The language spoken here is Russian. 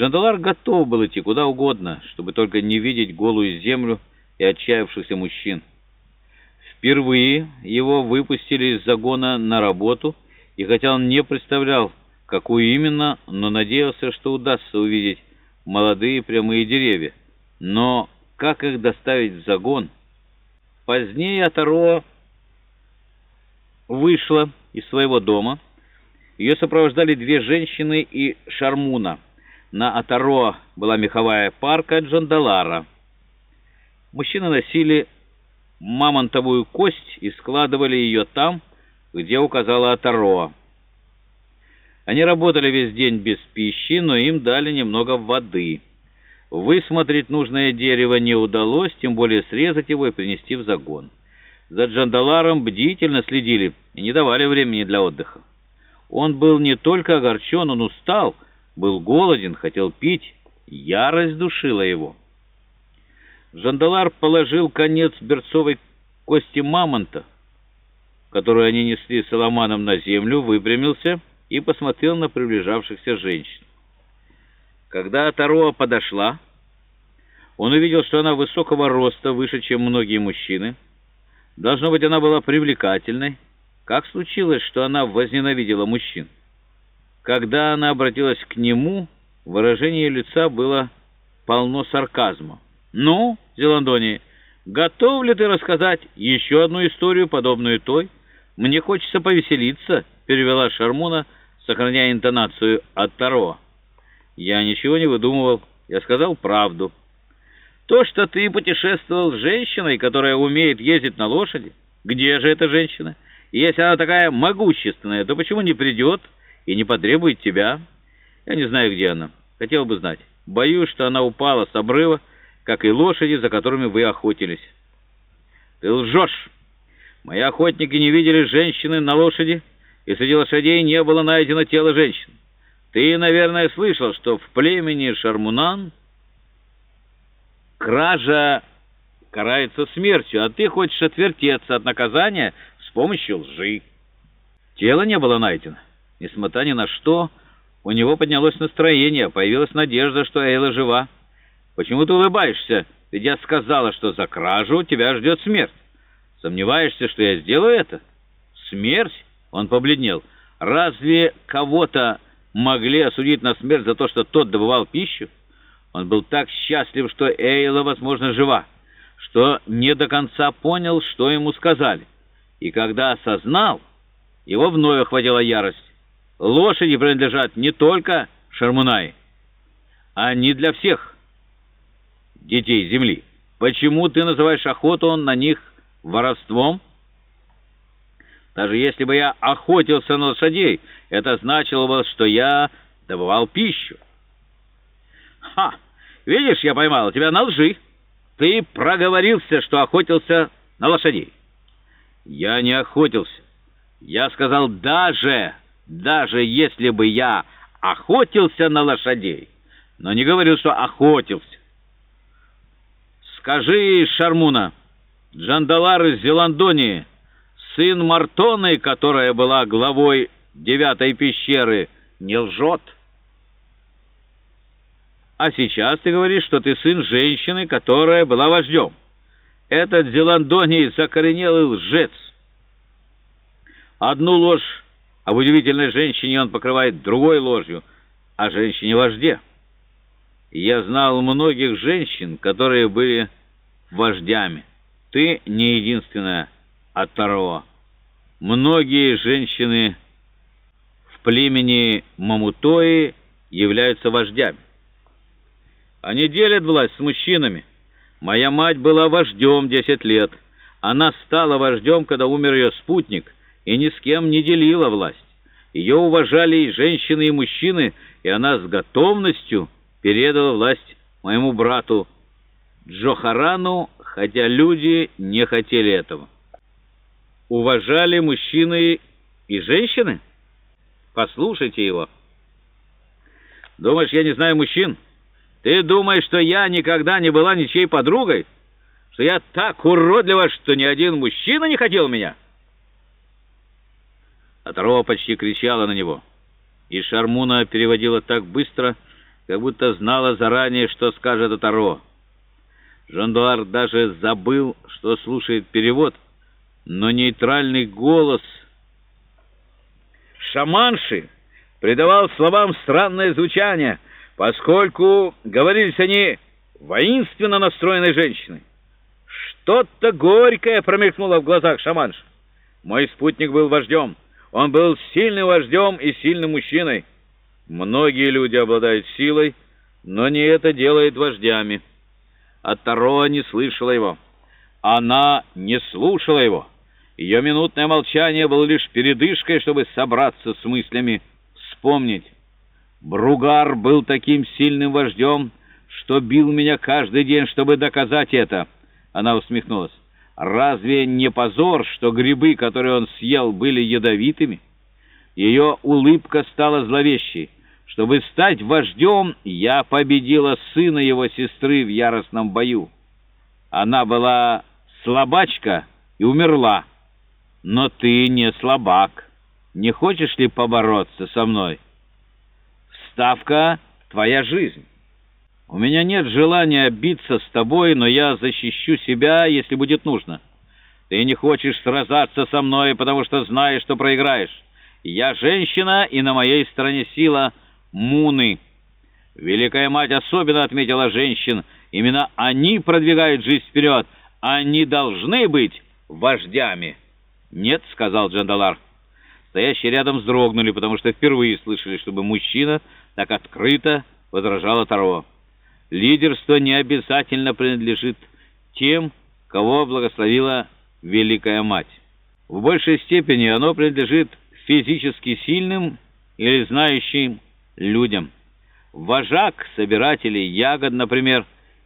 Джандалар готов был идти куда угодно, чтобы только не видеть голую землю и отчаявшихся мужчин. Впервые его выпустили из загона на работу, и хотя он не представлял, какую именно, но надеялся, что удастся увидеть молодые прямые деревья. Но как их доставить в загон? Позднее Атаро вышла из своего дома. Ее сопровождали две женщины и Шармуна. На Атаро была меховая парка Джандалара. Мужчины носили мамонтовую кость и складывали ее там, где указала Атароа. Они работали весь день без пищи, но им дали немного воды. Высмотреть нужное дерево не удалось, тем более срезать его и принести в загон. За Джандаларом бдительно следили и не давали времени для отдыха. Он был не только огорчен, он устал, был голоден, хотел пить, ярость душила его. Жандалар положил конец берцовой кости мамонта, которую они несли Соломаном на землю, выпрямился и посмотрел на приближавшихся женщин. Когда Тароа подошла, он увидел, что она высокого роста, выше, чем многие мужчины. Должно быть, она была привлекательной. Как случилось, что она возненавидела мужчин? Когда она обратилась к нему, выражение лица было полно сарказма. «Ну, Зеландони, готов ли ты рассказать еще одну историю, подобную той? Мне хочется повеселиться», — перевела Шармуна, сохраняя интонацию от Таро. «Я ничего не выдумывал, я сказал правду. То, что ты путешествовал с женщиной, которая умеет ездить на лошади, где же эта женщина? Если она такая могущественная, то почему не придет и не потребует тебя? Я не знаю, где она. Хотел бы знать. Боюсь, что она упала с обрыва, как и лошади, за которыми вы охотились. Ты лжешь. Мои охотники не видели женщины на лошади, и среди лошадей не было найдено тело женщин. Ты, наверное, слышал, что в племени Шармунан кража карается смертью, а ты хочешь отвертеться от наказания с помощью лжи. Тело не было найдено. Несмотря ни на что, у него поднялось настроение, появилась надежда, что Эйла жива. Почему ты улыбаешься? Ведь я сказала, что за кражу тебя ждет смерть. Сомневаешься, что я сделаю это? Смерть? Он побледнел. Разве кого-то могли осудить на смерть за то, что тот добывал пищу? Он был так счастлив, что Эйла, возможно, жива, что не до конца понял, что ему сказали. И когда осознал, его вновь охватила ярость. Лошади принадлежат не только Шармунай, они для всех детей земли. Почему ты называешь охоту на них воровством? Даже если бы я охотился на лошадей, это значило бы, что я добывал пищу. Ха! Видишь, я поймал тебя на лжи. Ты проговорился, что охотился на лошадей. Я не охотился. Я сказал даже, даже если бы я охотился на лошадей, но не говорил, что охотился. Скажи, Шармуна, Джандалар из Зеландонии, сын Мартоны, которая была главой девятой пещеры, не лжет? А сейчас ты говоришь, что ты сын женщины, которая была вождем. Этот Зеландоний закоренелый лжец. Одну ложь об удивительной женщине он покрывает другой ложью, о женщине-вожде. Я знал многих женщин, которые были вождями. Ты не единственная от второго. Многие женщины в племени Мамутои являются вождями. Они делят власть с мужчинами. Моя мать была вождем 10 лет. Она стала вождем, когда умер ее спутник, и ни с кем не делила власть. Ее уважали и женщины, и мужчины, и она с готовностью передала власть моему брату Джохарану, хотя люди не хотели этого. Уважали мужчины и женщины? Послушайте его. Думаешь, я не знаю мужчин? Ты думаешь, что я никогда не была ничьей подругой? Что я так уродлива, что ни один мужчина не хотел меня?» Оторова почти кричала на него, и Шармуна переводила так быстро, как будто знала заранее, что скажет Атаро. Жандуар даже забыл, что слушает перевод, но нейтральный голос шаманши придавал словам странное звучание, поскольку говорились они воинственно настроенной женщиной. Что-то горькое промелькнуло в глазах шаманши. Мой спутник был вождем. Он был сильным вождем и сильным мужчиной. Многие люди обладают силой, но не это делает вождями. А Таро не слышала его. Она не слушала его. Ее минутное молчание было лишь передышкой, чтобы собраться с мыслями, вспомнить. Бругар был таким сильным вождем, что бил меня каждый день, чтобы доказать это. Она усмехнулась. Разве не позор, что грибы, которые он съел, были ядовитыми? Ее улыбка стала зловещей. Чтобы стать вождем, я победила сына его сестры в яростном бою. Она была слабачка и умерла. Но ты не слабак. Не хочешь ли побороться со мной? Ставка — твоя жизнь. У меня нет желания биться с тобой, но я защищу себя, если будет нужно. Ты не хочешь сражаться со мной, потому что знаешь, что проиграешь. Я женщина, и на моей стороне сила Муны. Великая мать особенно отметила женщин. Именно они продвигают жизнь вперед. Они должны быть вождями. «Нет», — сказал Джандалар. Стоящие рядом вздрогнули, потому что впервые слышали, чтобы мужчина так открыто возражал Таро. Лидерство не обязательно принадлежит тем, кого благословила Великая Мать. В большей степени оно принадлежит физически сильным или знающим людям. Вожак собирателей ягод, например, –